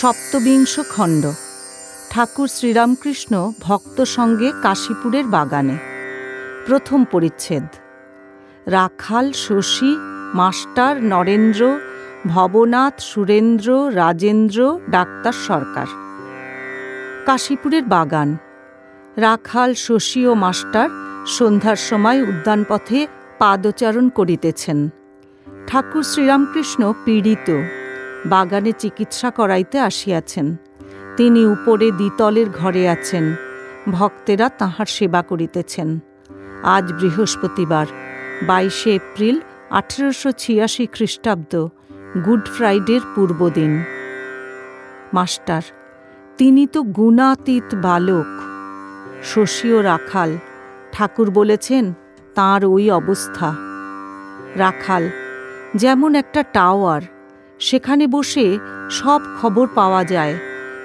সপ্তবিংশ খণ্ড। ঠাকুর শ্রীরামকৃষ্ণ ভক্ত সঙ্গে কাশীপুরের বাগানে। প্রথম পরিচ্ছেদ। Rakhal, Shashi, master, Narendra, Bhavanath, Surendra, Rajendra, doctor Sarkar. কাশীপুরের বাগান। রাখাল, শশী ও মাস্টার সন্ধ্যার সময় উদ্যানপথে পাদচারণ করিতেছেন। ঠাকুর শ্রীরামকৃষ্ণ পীড়িত। বাগানে চিকিৎসা করাইতে আসিয়াছেন। তিনি উপরে দ্বিতলের ঘরে আছেন। ভক্তেরা তাহার সেবা করিতেছেন। আজ বৃহস্পতিবার, বাইশে এপ্রিল, আঠেরোশো ছিয়াশি খ্রিস্টাব্দ, গুড ফ্রাইডের পূর্বদিন। মাস্টার, তিনি তো গুণাতীত বালক। শশী ও রাখাল, ঠাকুর বলেছেন, তার ওই অবস্থা। রাখাল, যেমন একটা টাওয়ার সেখানে বসে সব খবর পাওয়া যায়,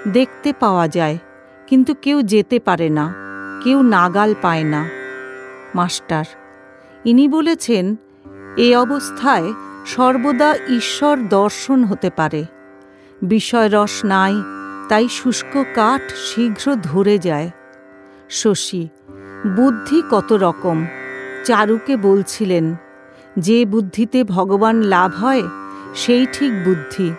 দেখতে পাওয়া যায়, কিন্তু কেউ যেতে পারে না, কেউ নাগাল পায় না। মাস্টার, ইনি বলেছেন, এ অবস্থায় সর্বদা ঈশ্বর দর্শন হতে পারে। বিষয় রস নাই, তাই শুষ্ক কাঠ শীঘ্র ধরে যায়। শশী, বুদ্ধি কত রকম। চারুকে বলছিলেন, যে বুদ্ধিতে ভগবান লাভ হয় সেই ঠিক বুদ্ধি।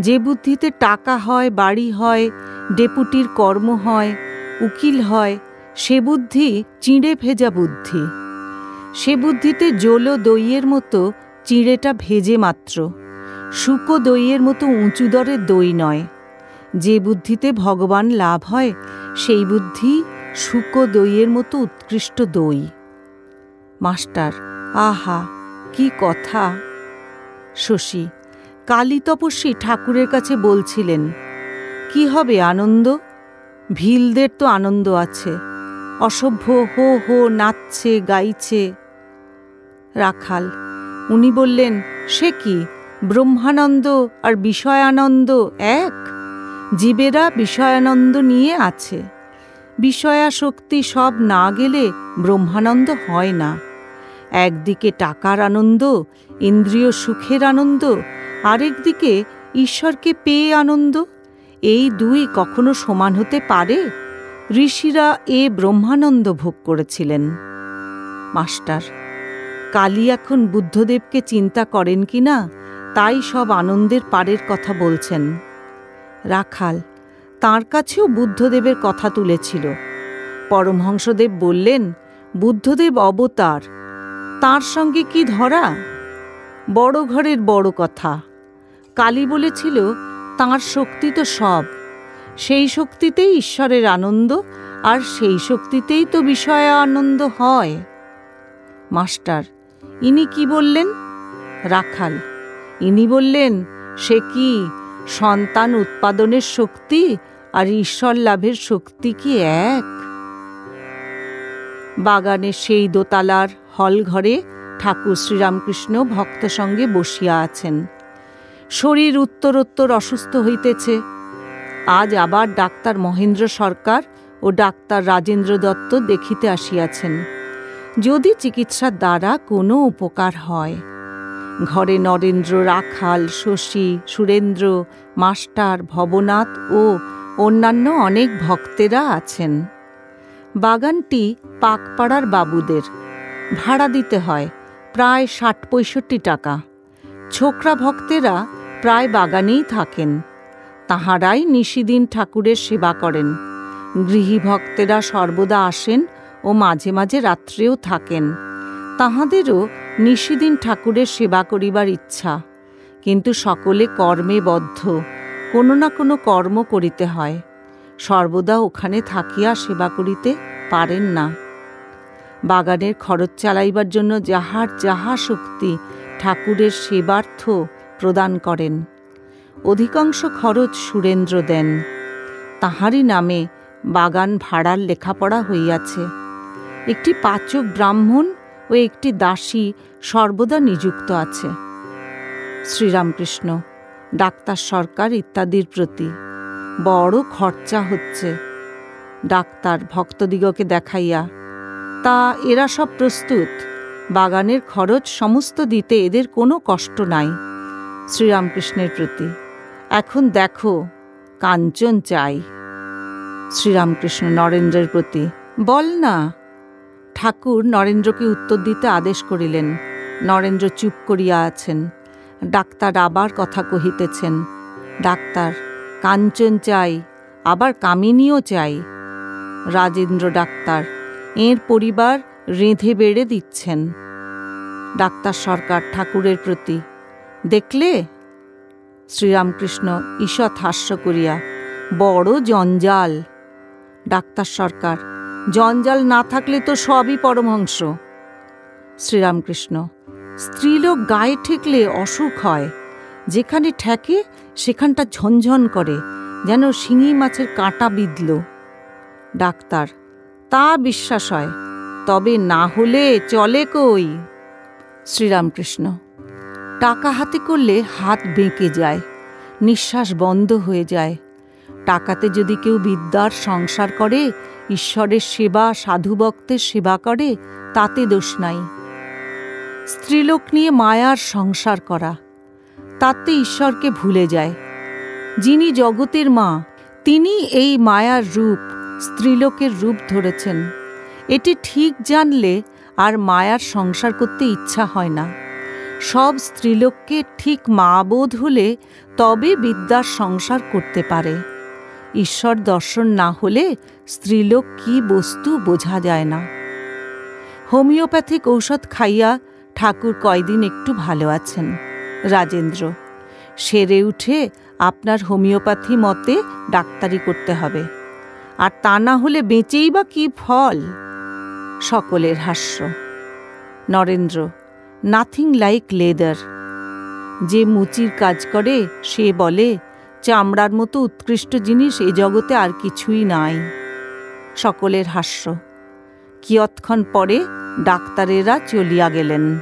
যে বুদ্ধিতে টাকা হয়, বাড়ি হয়, ডেপুটির কর্ম হয়, উকিল হয়, সে বুদ্ধি চিঁড়ে ভেজা বুদ্ধি। সে বুদ্ধিতে জোলো দইয়ের মতো চিঁড়েটা ভেজে মাত্র। শুকো দইয়ের মতো উঁচু দরের দই নয়। যে বুদ্ধিতে ভগবান লাভ হয়, সেই বুদ্ধি শুকো দইয়ের মতো উৎকৃষ্ট দই। মাস্টার, আহা, কি কথা! শশী, কালী তপস্বী ঠাকুরের কাছে বলছিলেন, কি হবে আনন্দ? ভিলদের তো আনন্দ আছে। অসভ্য হো হো নাচছে, গাইছে। রাখাল, উনি বললেন, সে কি? ব্রহ্মানন্দ আর বিষয়ানন্দ এক? জীবেরা বিষয়ানন্দ নিয়ে আছে। বিষয়াশক্তি সব না গেলে ব্রহ্মানন্দ হয় না। একদিকে টাকার আনন্দ, ইন্দ্রিয় সুখের আনন্দ, আরেকদিকে ঈশ্বরকে পেয়ে আনন্দ। এই দুই কখনো সমান হতে পারে? ঋষিরা এ ব্রহ্মানন্দ ভোগ করেছিলেন। মাস্টার, কালী এখন বুদ্ধদেবকে চিন্তা করেন কি না, তাই সব আনন্দের পারের কথা বলছেন। রাখাল, তার কাছেও বুদ্ধদেবের কথা তুলেছিল। পরমহংসদেব বললেন, বুদ্ধদেব অবতার তার সঙ্গে কি ধরা? বড় ঘরের বড় কথা। কালী বলেছিল, তাঁর শক্তি তো সব। সেই শক্তিতেই ঈশ্বরের আনন্দ, আর সেই শক্তিতেই তো বিষয়ে আনন্দ হয়। মাস্টার, ইনি কি বললেন? রাখাল, ইনি বললেন, সে কি সন্তান উৎপাদনের শক্তি আর ঈশ্বর লাভের শক্তি কি এক? বাগানের সেই দোতালার হল ঘরে ঠাকুর শ্রীরামকৃষ্ণ ভক্ত সঙ্গে বসিয়া আছেন। শরীর উত্তরোত্তর অসুস্থ হইতেছে। আজ আবার ডাক্তার মহেন্দ্র সরকার ও ডাক্তার রাজেন্দ্র দত্ত দেখিতে আসিয়াছেন। যদি চিকিৎসার দ্বারা কোনো উপকার হয়। ঘরে নরেন্দ্র, রাখাল, শশী, সুরেন্দ্র, মাস্টার, ভবনাথ ও অন্যান্য অনেক ভক্তেরা আছেন। বাগানটি পাকপাড়ার বাবুদের। ভাড়া দিতে হয় প্রায় ষাট পঁয়ষট্টি টাকা। ছোকরা ভক্তেরা প্রায় বাগানেই থাকেন। তাহারাই নিশিদিন ঠাকুরের সেবা করেন। গৃহী ভক্তেরা সর্বদা আসেন ও মাঝে মাঝে রাত্রেও থাকেন। তাহাদেরও নিশিদিন ঠাকুরের সেবা করিবার ইচ্ছা। কিন্তু সকলে কর্মে বদ্ধ। কোনো না কোনো কর্ম করিতে হয়। সর্বদা ওখানে থাকিয়া সেবা করিতে পারেন না। বাগানের খরচ চালাইবার জন্য যাহার যাহা শক্তি ঠাকুরের সেবার্থ প্রদান করেন। অধিকাংশ খরচ সুরেন্দ্র দেন। তাহারই নামে বাগান ভাড়ার লেখাপড়া হইয়াছে। একটি পাচক ব্রাহ্মণ ও একটি দাসী সর্বদা নিযুক্ত আছে। শ্রীরামকৃষ্ণ, ডাক্তার সরকার ইত্যাদির প্রতি। বড় খরচা হচ্ছে। ডাক্তার ভক্তদিগকে দেখাইয়া, তা এরা সব প্রস্তুত। বাগানের খরচ সমস্ত দিতে এদের কোনো কষ্ট নাই শ্রীরামকৃষ্ণের প্রতি। এখন দেখো, কাঞ্চন চাই। শ্রীরামকৃষ্ণ নরেন্দ্রের প্রতি, বল না। ঠাকুর নরেন্দ্রকে উত্তর দিতে আদেশ করিলেন। নরেন্দ্র চুপ করিয়া আছেন। ডাক্তার আবার কথা কহিতেছেন, ডাক্তার কাঞ্চন চাই, আবার কামিনীও চাই। রাজেন্দ্র ডাক্তার, এর পরিবার রেঁধে বেড়ে দিচ্ছেন। ডাক্তার সরকার ঠাকুরের প্রতি, দেখলে? শ্রীরামকৃষ্ণ ঈষৎ হাস্য করিয়া, বড় জঞ্জাল। ডাক্তার সরকার, জঞ্জাল না থাকলে তো সবই পরমহংস। শ্রীরামকৃষ্ণ, স্ত্রীলোক গায়ে ঠেকলে অসুখ হয়। যেখানে ঠেকে, সেখানটা ঝনঝন করে, যেন শিঙি মাছের কাঁটা বিঁধল। ডাক্তার, তা বিশ্বাস হয়, তবে না হলে চলে কই? শ্রীরামকৃষ্ণ, টাকা হাতে করলে হাত বেঁকে যায়, নিঃশ্বাস বন্ধ হয়ে যায়। টাকাতে যদি কেউ বিদ্যার সংসার করে, ঈশ্বরের সেবা সাধুভক্তের সেবা করে, তাতে দোষ নাই। স্ত্রীলোক নিয়ে মায়ার সংসার করা তাতে ঈশ্বরকে ভুলে যায়। যিনি জগতের মা তিনি এই মায়ার রূপ, স্ত্রীলোকের রূপ ধরেছেন। এটি ঠিক জানলে আর মায়ার সংসার করতে ইচ্ছা হয় না। সব স্ত্রীলোককে ঠিক মা বোধ হলে তবে বিদ্যার সংসার করতে পারে। ঈশ্বর দর্শন না হলে স্ত্রীলোক কি বস্তু বোঝা যায় না। হোমিওপ্যাথিক ঔষধ খাইয়া ঠাকুর কয়দিন একটু ভালো আছেন। রাজেন্দ্র। সেরে উঠে আপনার হোমিওপ্যাথি মতে ডাক্তারি করতে হবে। আর তা না হলে বেঁচেই বা কি ফল? সকলের হাস্য। নরেন্দ্র নাথিং লাইক লেদার যে মুচির কাজ করে, সে বলে, চামড়ার মতো উৎকৃষ্ট জিনিস এ জগতে আর কিছুই নাই। সকলের হাস্য। কিয়ৎক্ষণ পরে ডাক্তারেরা চলিয়া গেলেন।